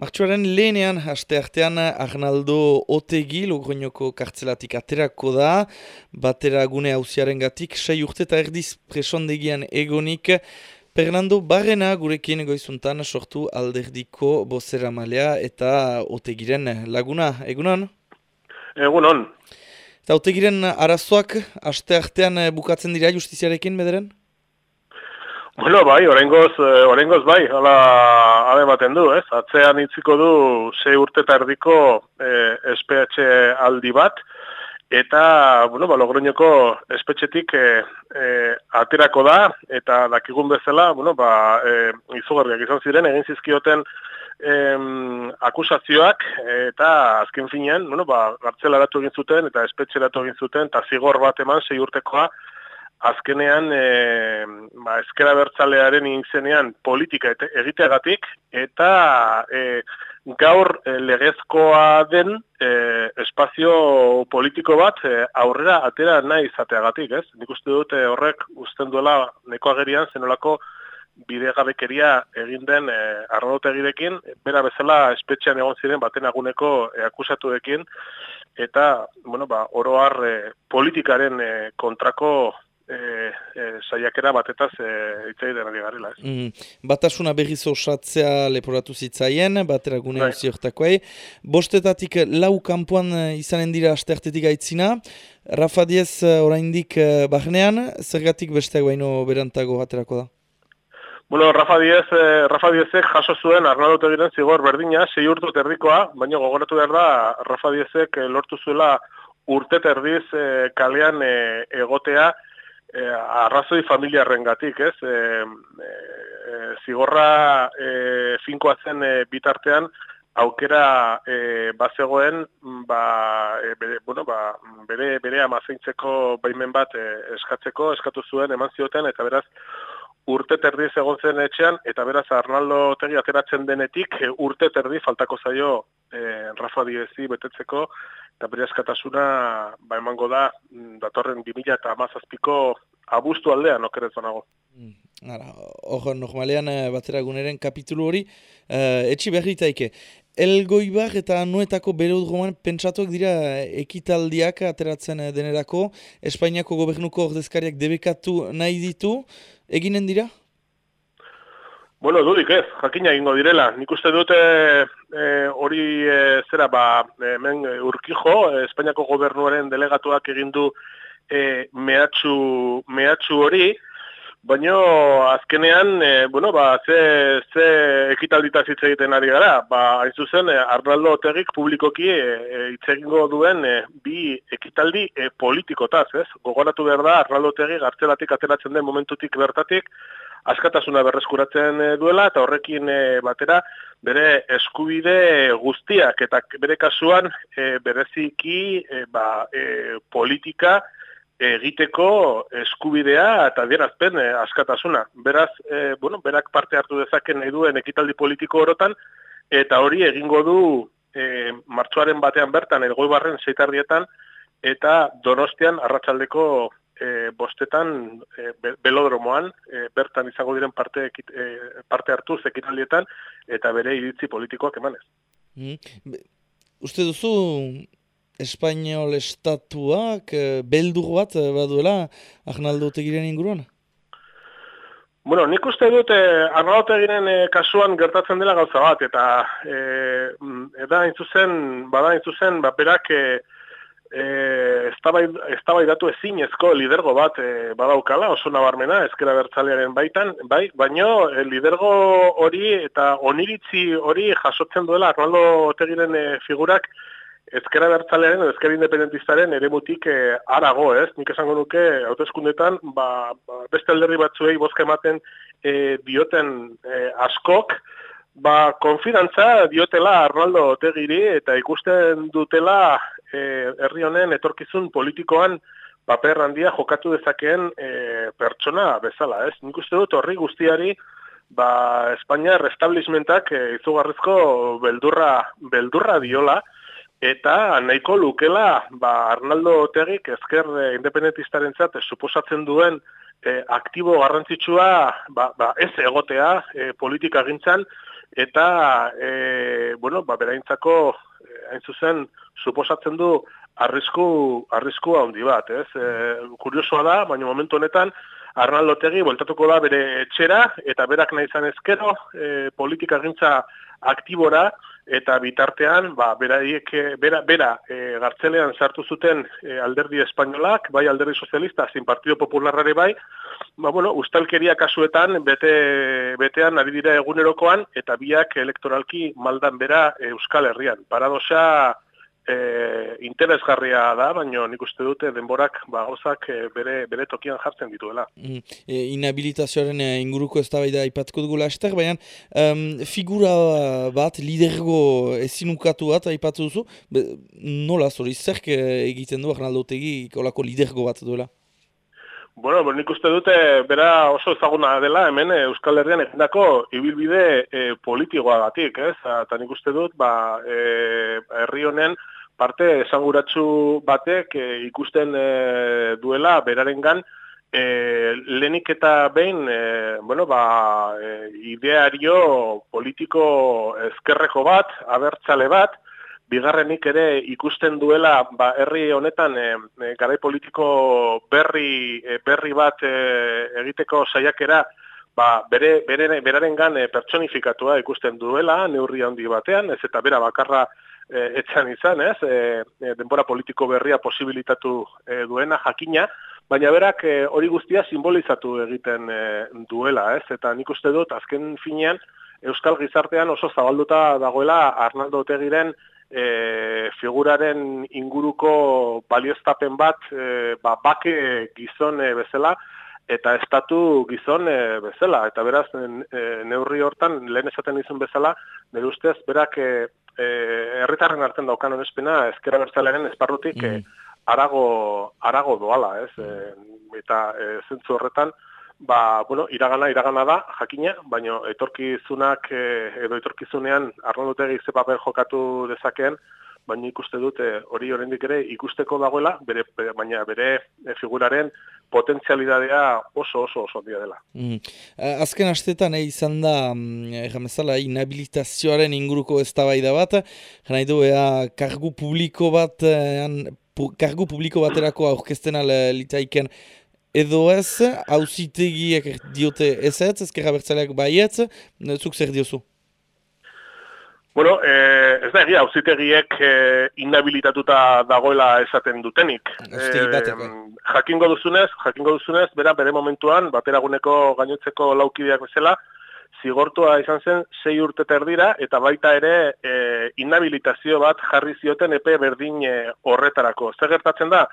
Martxuaren lehenean, haste artean, Arnaldo Otegi, Logroñoko kartzelatik aterako da, batera gune hausiaren gatik, sei urte eta erdiz presondegian egonik, Fernando Barrena gurekin goizuntan sortu alderdiko bozera malea eta Otegiren laguna, egunon? Egunon. Eta Otegiren arazoak, haste artean bukatzen dira justiziarekin, bederen? Bueno, bai, orengoz, eh, orengoz bai, hala ale baten du, ez? Atzean itziko du sei urte eta erdiko eh, SPH aldi bat, eta, bueno, ba, logroñoko espetxetik eh, eh, aterako da, eta dakigun bezala, bueno, ba, eh, izugarriak izan ziren, egin zizkioten eh, akusazioak, eta azken finean, bueno, ba, gartzelaratu egin zuten, eta espetxeratu egin zuten, eta zigor bat eman sei urtekoa, azkenean e, ba, eskera bertzalearen izenean politika egiteagatik eta e, gaur e, legezkoa den e, espazio politiko bat e, aurrera atera nahi izateagatik, ez? Nik uste dute horrek usten duela neko agerian zenolako bidegabekeria egin den e, arrodotegirekin, bera bezala espetxean egon ziren baten aguneko e, akusatuekin, eta, bueno, ba, oroar e, politikaren e, kontrako e, e, saiakera batetaz e, itzai denari garela. Ez. Mm, batasuna berriz osatzea leporatu zitzaien, batera gune bai. Bostetatik lau kanpoan e, izanen dira astertetik aitzina. Rafa Diez e, oraindik bahnean, zergatik besteak baino berantago aterako da? Bueno, Rafa Diez, eh, Rafa Diezek jaso zuen Arnaldo Tegiren zigor berdina, sei urtu terrikoa, baina gogoratu behar da, Rafa Diezek lortu zuela urte terdiz eh, kalean eh, egotea, e, arrazoi familiarren gatik, ez? E, e, zigorra e, finkoa zen e, bitartean, aukera e, bazegoen, ba, e, bere, bueno, ba, bere, bere amazeintzeko baimen bat e, eskatzeko, eskatu zuen, eman zioten, eta beraz, urte terdi egon zen etxean, eta beraz Arnaldo tegi ateratzen denetik, urte terdi faltako zaio e, Rafa Diezi betetzeko, eta bere eskatasuna ba emango da mm, datorren 2000 eta amazazpiko abustu aldean okerez nago. Mm, ara, hor, normalean eh, batera guneren kapitulu hori, uh, etxi berri taike. Elgoibar eta nuetako bereudroman pentsatuak dira ekitaldiak ateratzen denerako, Espainiako gobernuko ordezkariak debekatu nahi ditu, eginen dira? Bueno, dudik ez, jakina egingo direla. Nik uste dute eh, hori e, zera, ba, hemen urkijo, Espainiako gobernuaren delegatuak egindu e, mehatxu, mehatxu hori, baina azkenean, e, bueno, ba, ze, ze ekitaldita hitz egiten ari gara, ba, hain zuzen, e, Arnaldo Otegik publikoki hitz e, egingo duen bi ekitaldi e, politikotaz, ez? Gogoratu behar da, Arnaldo Otegik gartzelatik ateratzen den momentutik bertatik, askatasuna berreskuratzen eh, duela eta horrekin eh, batera bere eskubide guztiak eta bere kasuan e, bereziki ba, politika egiteko eskubidea eta dierazpen e, askatasuna. Beraz, bueno, berak parte hartu dezaken nahi duen ekitaldi politiko orotan eta hori egingo du e, martxoaren batean bertan barren zeitardietan eta donostian arratsaldeko e, bostetan e, belodromoan e, bertan izango diren parte, e, parte hartu zekitaldietan eta bere iritzi politikoak emanez. Mm. Uste duzu Espainiol estatuak e, beldur bat e, baduela Arnaldo Tegiren inguruan? Bueno, nik uste dut eh, Arnaldo Tegiren kasuan gertatzen dela gauza bat eta eh, eda intzuzen, bada intzuzen, ba, berak eh, eh estabai datu ezinezko lidergo bat e, badaukala oso nabarmena ezkera bertzalearen baitan bai baino e, lidergo hori eta oniritzi hori jasotzen duela Arnaldo Otegiren e, figurak ezkera bertzalearen ezkera independentistaren eremutik e, arago ez nik esango nuke hauteskundetan ba, ba, beste alderri batzuei bozka ematen e, dioten e, askok Ba, konfidantza diotela Arnaldo Otegiri eta ikusten dutela e, herri honen etorkizun politikoan paper handia jokatu dezakeen e, pertsona bezala, ez? Nik uste dut horri guztiari ba, Espainia restablishmentak e, izugarrizko beldurra, beldurra diola eta nahiko lukela ba, Arnaldo Otegik ezker e, independentistaren zat, suposatzen duen e, aktibo garrantzitsua ba, ba, ez egotea e, politika gintzan, eta, e, bueno, ba, beraintzako, hain zuzen, suposatzen du, arrisku, arrisku handi bat, ez? E, kuriosoa da, baina momentu honetan, Arnaldo Tegi, voltatuko da bere etxera, eta berak nahi izan ezkero, e, politika gintza aktibora, eta bitartean, ba, beraiek, bera, bera e, gartzelean sartu zuten e, alderdi espainolak, bai alderdi sozialista, zin partido popularrare bai, ba, bueno, ustalkeria kasuetan, bete, betean ari dira egunerokoan, eta biak elektoralki maldan bera Euskal Herrian. Paradoxa, e, interesgarria da, baina nik uste dute denborak ba, e, bere, bere tokian jartzen dituela. Mm, e, inhabilitazioaren e, inguruko ez da baida ipatuko dugu laster, baina um, figura bat, lidergo ezinukatu bat aipatu duzu, be, nola zori, zerk e, egiten du Arnaldo Tegi kolako lidergo bat duela? Bueno, nik uste dute bera oso ezaguna dela hemen Euskal Herrian egindako ibilbide e, politikoa batik, ez? Eta nik uste dut, ba, e, herri honen parte esanguratsu batek e, ikusten e, duela berarengan e, lehenik eta behin e, bueno, ba, e, ideario politiko ezkerreko bat, abertzale bat, bigarrenik ere ikusten duela ba, herri honetan e, garai politiko berri, berri bat e, egiteko saiakera ba, bere, bere, beraren gan e, pertsonifikatua ikusten duela neurri handi batean, ez eta bera bakarra e, etxan izan, ez, e, e, denbora politiko berria posibilitatu e, duena jakina, baina berak e, hori guztia simbolizatu egiten e, duela, ez, eta nik uste dut azken finean Euskal Gizartean oso zabalduta dagoela Arnaldo Otegiren e, figuraren inguruko balioztapen bat e, ba, bake gizon e, bezala, eta estatu gizon e, bezala. Eta beraz, neurri hortan, lehen esaten izan bezala, nire ustez, berak e, herritarren artean daukan onespena ezkera bertzalearen esparrutik mm. eh, arago, arago doala, ez? E, eta e, zentzu horretan, ba, bueno, iragana, iragana da, jakina, baina etorkizunak edo etorkizunean arnaldutegi ze paper jokatu dezakeen, baina ikuste dute hori oraindik ere ikusteko dagoela, bere, baina bere e, figuraren potentzialidadea oso oso oso handia dela. Mm. Azken astetan eh, izan da jamezala eh, inhabilitazioaren inguruko eztabaida bat, jana du ea kargu publiko bat eh, kargu publiko baterako aurkezten al litaiken edo ez, hauzitegiek diote ez ez, ezkerra bertzaleak baietz, zuk zer diozu? Bueno, eh, ez da egia, auzitegiek eh, inhabilitatuta dagoela esaten dutenik. Eh, jakingo duzunez, jakingo duzunez, bera bere momentuan, bateraguneko gainotzeko laukideak bezala, zigortua izan zen sei urte terdira, eta baita ere eh, inhabilitazio bat jarri zioten epe berdin eh, horretarako. Zer gertatzen da?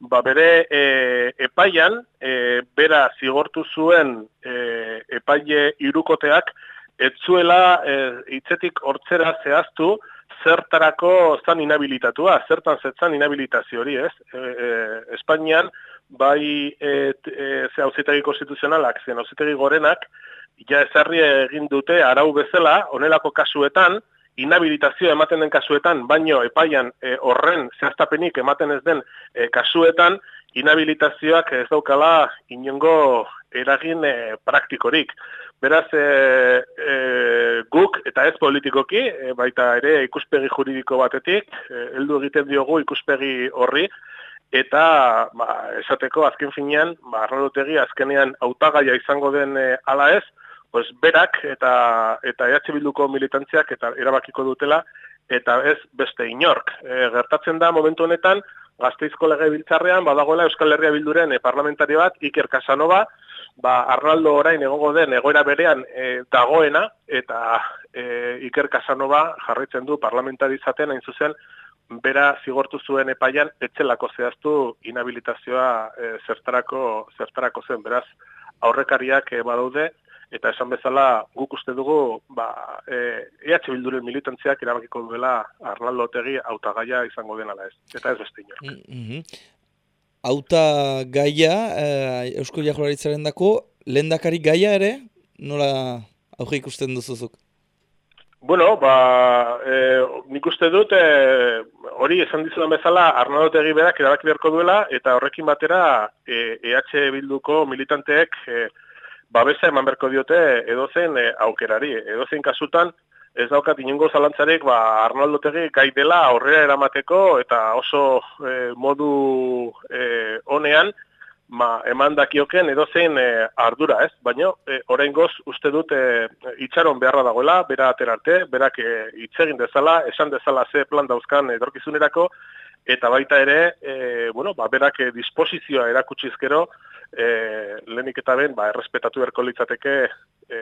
Ba bere eh, epaian, eh, bera zigortu zuen eh, epaile irukoteak, etzuela e, hitzetik hortzera zehaztu zertarako zan inhabilitatua, zertan zetzan inhabilitazio hori, ez? E, e, Espainian, bai e, e, ze hauzitegi konstituzionalak, zen hauzitegi gorenak, ja ezarri egin dute arau bezala, onelako kasuetan, inhabilitazio ematen den kasuetan, baino epaian e, horren zehaztapenik ematen ez den e, kasuetan, inhabilitazioak ez daukala inongo eragin e, praktikorik. Beraz, e, e, guk eta ez politikoki, e, baita ere ikuspegi juridiko batetik, heldu egiten diogu ikuspegi horri, eta ba, esateko azken finean, ba, arralotegi azkenean autagaia izango den e, ala ez, pues, berak eta eta EH Bilduko militantziak eta erabakiko dutela, eta ez beste inork. E, gertatzen da momentu honetan, gazteizko lege biltzarrean, badagoela Euskal Herria Bilduren e, parlamentari bat, Iker Casanova, ba, Arnaldo orain egongo den egoera berean e, dagoena, eta e, Iker Casanova jarraitzen du parlamentarizaten hain zuzen, bera zigortu zuen epaian, etxelako zehaztu inhabilitazioa e, zertarako, zertarako zen, beraz, aurrekariak badaude, eta esan bezala guk uste dugu ba, e, EH Bilduren militantziak irabakiko duela Arnaldo Otegi autagaia izango dena da ez, eta ez beste inor. Mm -hmm auta gaia, eh, Eusko Jajolaritzaren dako, lehendakari gaia ere, nola auge ikusten duzuzuk? Bueno, ba, e, nik uste dut, e, hori esan dizudan bezala, Arnaldo Tegi berak erabaki beharko duela, eta horrekin batera, e, EH Bilduko militanteek, e, babesa eman berko diote edozen e, aukerari. Edozen kasutan, ez daukat inongo zalantzarek, ba, Arnaldo Tegi gai dela aurrera eramateko eta oso e, modu e, onean, ma, eman dakioken edozein e, ardura, ez? Baina, e, orain goz, uste dut e, itxaron beharra dagoela, bera aterarte, berak e, itxegin dezala, esan dezala ze plan dauzkan edorkizunerako, eta baita ere, e, bueno, ba, berak e, disposizioa erakutsizkero, e, lehenik eta ben, ba, errespetatu erko litzateke e,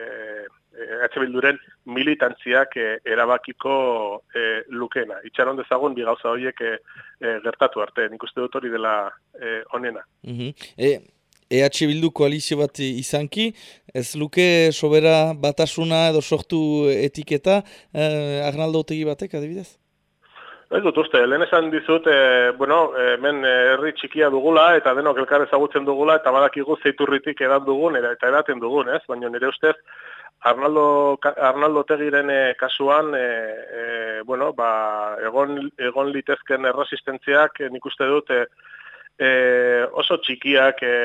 e, bilduren militantziak e, erabakiko e, lukena. Itxaron dezagun, bi gauza horiek e, e, gertatu arte, nik uste dut hori dela e, onena. Mm -hmm. e... EH Bildu koalizio bat izanki, ez luke sobera batasuna edo sortu etiketa eh, Arnaldo Otegi batek, adibidez? Ez dut uste, lehen esan dizut, e, bueno, hemen herri txikia dugula eta denok elkar ezagutzen dugula eta badakigu zeiturritik edan dugun eta edaten dugun, ez? Baina nire ustez, Arnaldo, Arnaldo Tegiren e, kasuan, e, e, bueno, ba, egon, egon litezken erresistentziak nik uste dut e, oso txikiak e,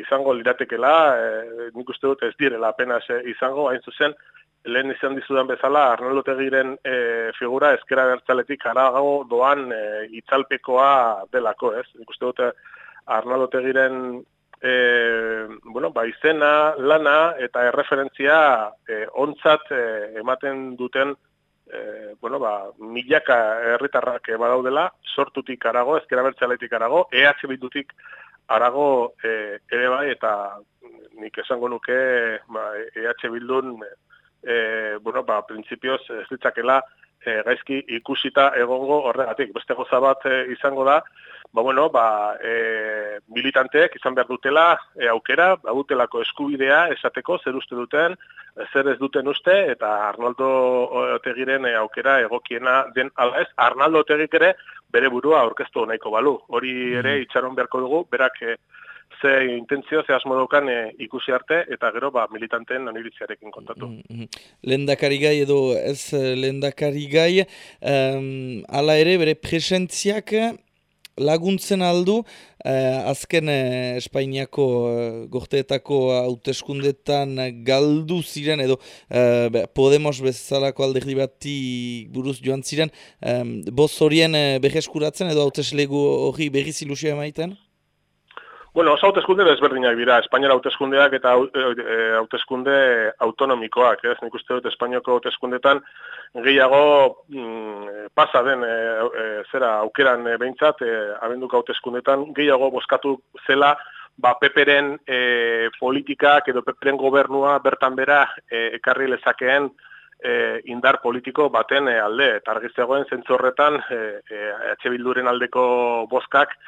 izango liratekela, e, nik uste dut ez direla apenas e, izango, hain zuzen, lehen izan dizudan bezala, Arnaldo Tegiren e, figura ezkera bertzaletik harago doan e, itzalpekoa delako, ez? Nik uste dute Arnaldo Tegiren e, bueno, ba, izena, lana eta erreferentzia e, ontzat e, ematen duten e, bueno, ba, milaka herritarrak badaudela, sortutik arago, ezkera bertzaletik arago, EH bitutik arago e, ere bai, eta nik esango nuke ba, EH bildun e, bueno, ba, prinsipioz ez ditzakela e, gaizki ikusita egongo horregatik. Beste goza bat e, izango da, ba, bueno, ba, e, militanteek izan behar dutela e, aukera, ba, eskubidea esateko zer uste duten, zer ez duten uste, eta Arnaldo Otegiren e, aukera egokiena den ala ez, Arnaldo Otegik ere bere burua aurkeztu nahiko balu. Hori ere mm. itxaron beharko dugu, berak e, ze intentzio, ze asmo daukan e, ikusi arte, eta gero ba, militanteen oniritziarekin kontatu. Mm -hmm. Lendakari gai edo ez eh, lendakari gai, um, ala ere bere presentziak laguntzen aldu, eh, azken eh, Espainiako eh, gorteetako hauteskundetan galdu ziren, edo eh, Podemos bezalako alderdi bati buruz joan ziren, eh, boz horien eh, beheskuratzen edo hauteslegu hori berriz ilusioa emaiten? Bueno, oso hauteskunde desberdinak dira, Espainiara hauteskundeak eta e, e, hauteskunde autonomikoak, ez? Nik uste dut Espainiako hauteskundetan gehiago mm, pasa den e, zera aukeran e, behintzat, e, abenduko hauteskundetan gehiago boskatu zela ba, peperen e, politikak edo peperen gobernua bertan bera e, ekarri lezakeen e, indar politiko baten e, alde. Eta argiztegoen zentzu horretan e, e, bilduren aldeko boskak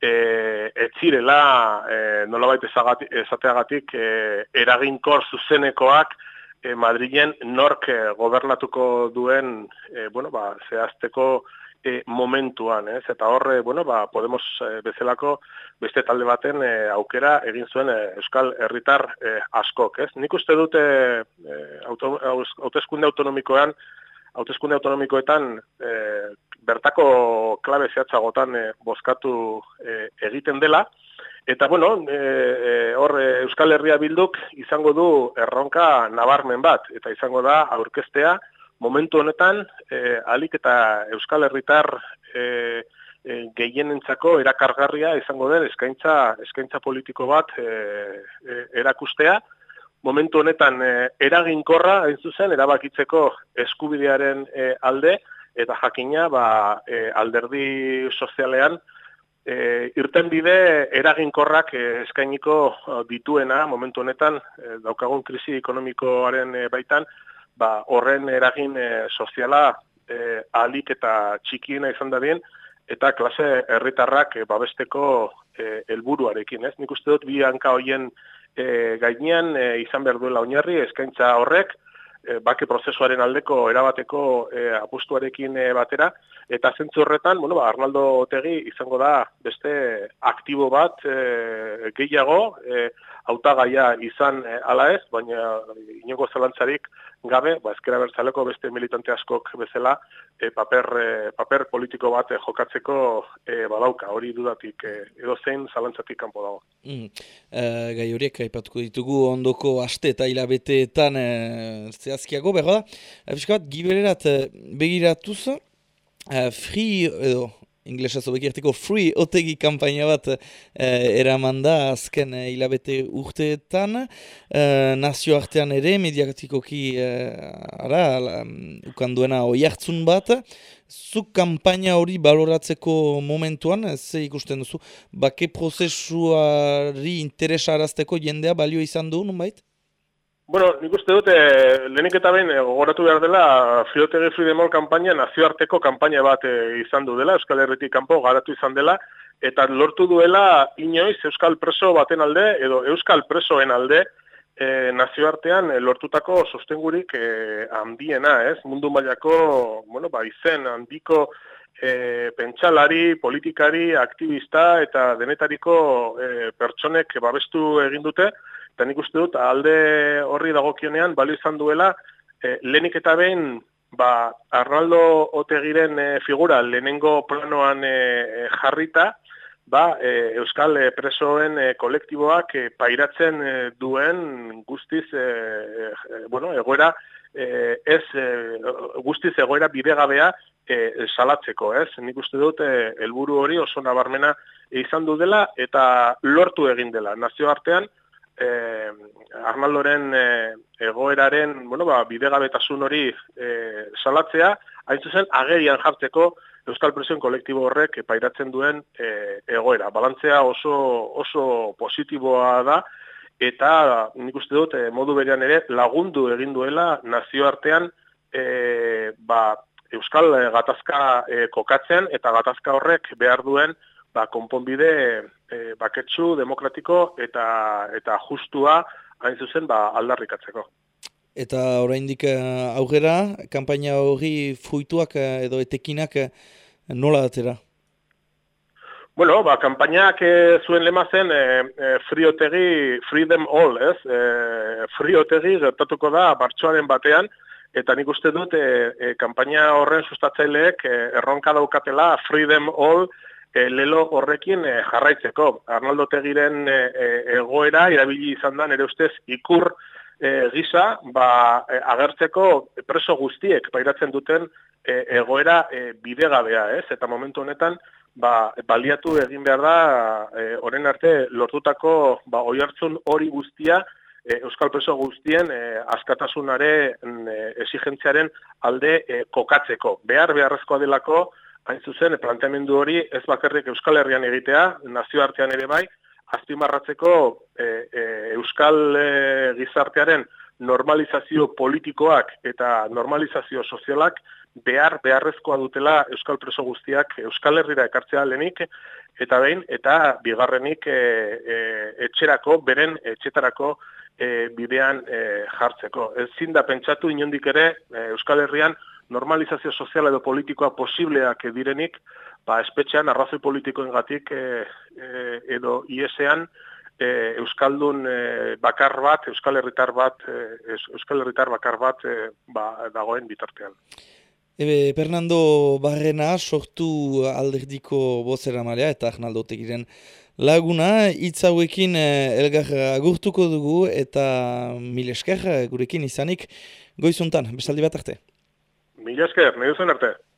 e, etzirela e, nolabait ezateagatik e, eraginkor zuzenekoak e, Madrilen nork e, gobernatuko duen e, bueno, ba, zehazteko e, momentuan, ez? Eta horre, bueno, ba, Podemos e, bezalako beste talde baten e, aukera egin zuen e, Euskal Herritar e, askok, ez? Nik uste dute e, auto, autoeskunde autonomikoan hauteskunde autonomikoetan e, bertako klabe zehatzagotan e, bozkatu e, egiten dela, eta bueno, e, hor Euskal Herria Bilduk izango du erronka nabarmen bat, eta izango da aurkeztea. Momentu honetan e, alik eta Euskal Herritar e, e, gehienentzako erakargarria izango den eskaintza, eskaintza politiko bat e, e, erakustea, momentu honetan e, eraginkorra hain zuzen erabakitzeko eskubidearen e, alde eta jakina ba, e, alderdi sozialean e, irten bide eraginkorrak e, eskainiko dituena momentu honetan e, daukagun krisi ekonomikoaren baitan ba, horren eragin e, soziala e, alik eta txikiena izan da bien eta klase herritarrak e, babesteko helburuarekin, ez? Nik uste dut bi hanka hoien e, gainean e, izan behar duela oinarri eskaintza horrek bake prozesuaren aldeko erabateko e, apustuarekin batera, eta zentzu horretan, bueno, ba, Arnaldo Otegi izango da beste aktibo bat e, gehiago, e, hautagaia izan e, ala ez, baina inoko zelantzarik gabe, ba, ezkera bertzaleko beste militante askok bezala, e, paper, e, paper politiko bat e, jokatzeko e, badauka, hori dudatik e, edo zein zalantzatik kanpo dago. Mm. E, gai horiek, aipatuko ditugu ondoko aste eta hilabeteetan e, zehazkiago, berra da, e, gibererat begiratuz, e, free, edo, inglesa zobekierteko free otegi kampaina bat eh, eraman da azken eh, hilabete urteetan. Eh, nazio artean ere, mediatikoki eh, ara, um, ukanduena oi hartzun bat. Zuk kampaina hori baloratzeko momentuan, ze ikusten duzu, bake prozesuari interesa arazteko jendea balio izan du, nun baita? Bueno, nik uste dute, lehenik eta behin, eh, gogoratu behar dela, Friotegi Fridemol kampaina nazioarteko kampaina bat eh, izan du dela, Euskal Herritik kanpo garatu izan dela, eta lortu duela inoiz Euskal Preso baten alde, edo Euskal Presoen alde, e, nazioartean lortutako sostengurik e, handiena, ez? Mundu mailako, bueno, ba, izen handiko e, pentsalari, politikari, aktivista eta denetariko e, pertsonek babestu egin dute, eta nik uste dut alde horri dagokionean balio izan duela e, lehenik eta behin ba, Arnaldo Otegiren e, figura lehenengo planoan e, jarrita ba, Euskal presoen kolektiboak pairatzen duen guztiz e, bueno, egoera ez guztiz egoera bidegabea e, salatzeko, ez? Nik uste dut helburu hori oso nabarmena izan du dela eta lortu egin dela nazioartean eh, Arnaldoren eh, egoeraren, bueno, ba, bidegabetasun hori eh, salatzea, hain zuzen, agerian jartzeko Euskal Presioen kolektibo horrek pairatzen duen eh, egoera. Balantzea oso, oso positiboa da, eta nik uste dut, eh, modu berean ere, lagundu egin duela nazioartean eh, ba, Euskal gatazka eh, kokatzen, eta gatazka horrek behar duen ba, konponbide e, baketsu, demokratiko eta eta justua hain zuzen ba, aldarrikatzeko. Eta oraindik uh, aurrera, kanpaina hori fruituak uh, edo etekinak uh, nola datera? Bueno, ba, kanpainak zuen lema zen e, friotegi, freedom all, ez? E, friotegi gertatuko da martxoaren batean, eta nik uste dut e, e, kanpaina horren sustatzaileek e, erronka daukatela freedom all, e, lelo horrekin e, jarraitzeko. Arnaldo Tegiren e, egoera irabili izan da nere ustez ikur e, gisa ba, agertzeko preso guztiek pairatzen duten e, egoera e, bidegabea, ez? Eta momentu honetan ba, baliatu egin behar da oren arte lortutako ba, oi hartzun hori guztia Euskal Preso guztien e, askatasunare e, esigentziaren alde kokatzeko. Behar beharrezkoa delako hain zuzen, planteamendu hori ez bakarrik Euskal Herrian egitea, nazioartean ere bai, azpimarratzeko e, e, Euskal e, gizartearen normalizazio politikoak eta normalizazio sozialak behar beharrezkoa dutela Euskal preso guztiak Euskal Herrira ekartzea lehenik, eta behin, eta bigarrenik e, e, etxerako, beren etxetarako e, bidean e, jartzeko. Ez zinda pentsatu inondik ere Euskal Herrian normalizazio sozial edo politikoa posibleak direnik, ba, espetxean arrazoi politikoengatik e, e, edo IESean e, Euskaldun e, bakar bat, Euskal Herritar bat, e, Euskal Herritar bakar bat e, ba, dagoen bitartean. Ebe, Fernando Barrena sortu alderdiko bozera malea eta Arnaldo Tegiren laguna, hitz hauekin elgar agurtuko dugu eta mil esker gurekin izanik goizuntan, besaldi bat arte. Mila esker, nahi arte.